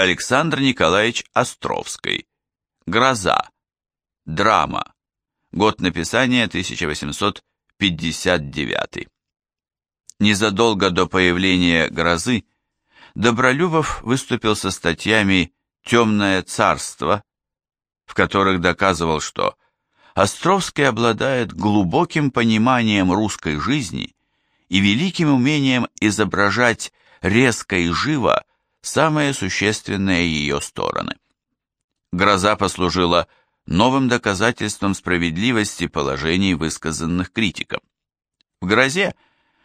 Александр Николаевич Островский. Гроза. Драма. Год написания 1859. Незадолго до появления «Грозы» Добролюбов выступил со статьями «Темное царство», в которых доказывал, что Островский обладает глубоким пониманием русской жизни и великим умением изображать резко и живо самые существенные ее стороны. Гроза послужила новым доказательством справедливости положений, высказанных критиком. В «Грозе»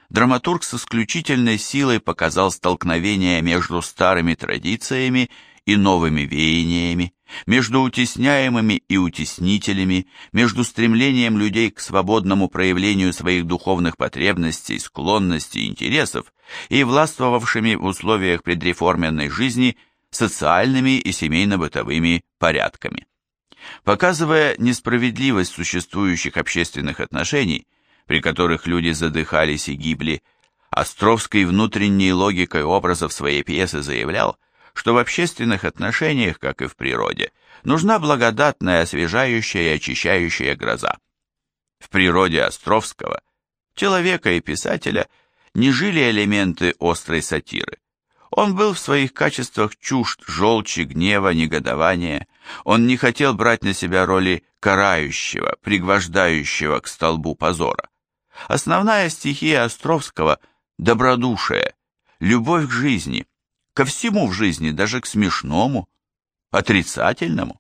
драматург с исключительной силой показал столкновение между старыми традициями и новыми веяниями, между утесняемыми и утеснителями, между стремлением людей к свободному проявлению своих духовных потребностей, склонностей интересов и властвовавшими в условиях предреформенной жизни социальными и семейно-бытовыми порядками. Показывая несправедливость существующих общественных отношений, при которых люди задыхались и гибли, Островский внутренней логикой образов своей пьесы заявлял, что в общественных отношениях, как и в природе, нужна благодатная, освежающая и очищающая гроза. В природе Островского, человека и писателя, не жили элементы острой сатиры. Он был в своих качествах чужд желчи, гнева, негодования. Он не хотел брать на себя роли карающего, пригвождающего к столбу позора. Основная стихия Островского – добродушие, любовь к жизни, ко всему в жизни, даже к смешному, отрицательному.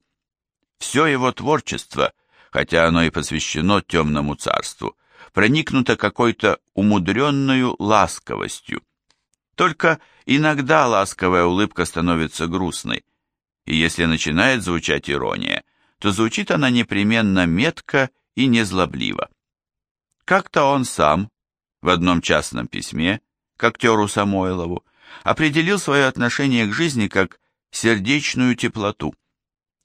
Все его творчество, хотя оно и посвящено темному царству, проникнуто какой-то умудренную ласковостью. Только иногда ласковая улыбка становится грустной, и если начинает звучать ирония, то звучит она непременно метко и незлобливо. Как-то он сам, в одном частном письме, к актеру Самойлову, определил свое отношение к жизни как сердечную теплоту.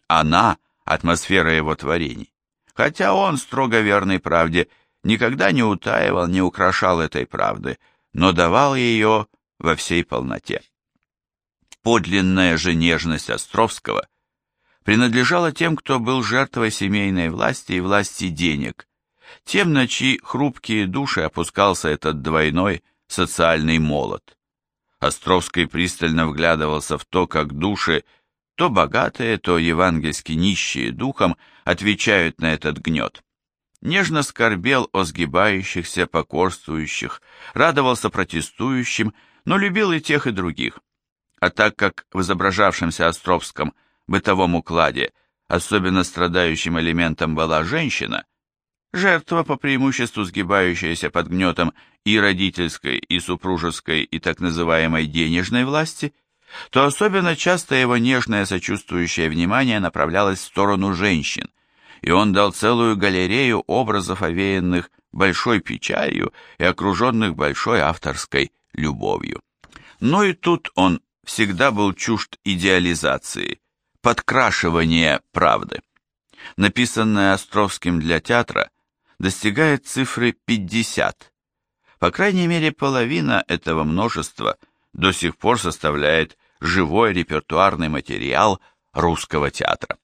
Она – атмосфера его творений. Хотя он, строго верный правде, никогда не утаивал, не украшал этой правды, но давал ее во всей полноте. Подлинная же нежность Островского принадлежала тем, кто был жертвой семейной власти и власти денег, тем, на чьи хрупкие души опускался этот двойной социальный молот. Островский пристально вглядывался в то, как души, то богатые, то евангельски нищие духом, отвечают на этот гнет. Нежно скорбел о сгибающихся, покорствующих, радовался протестующим, но любил и тех, и других. А так как в изображавшемся Островском бытовом укладе особенно страдающим элементом была женщина, Жертва, по преимуществу сгибающаяся под гнетом и родительской, и супружеской, и так называемой денежной власти, то особенно часто его нежное сочувствующее внимание направлялось в сторону женщин, и он дал целую галерею образов, овеянных большой печалью и окруженных большой авторской любовью. Но и тут он всегда был чужд идеализации, подкрашивания правды. Написанное Островским для театра – достигает цифры 50. По крайней мере, половина этого множества до сих пор составляет живой репертуарный материал русского театра.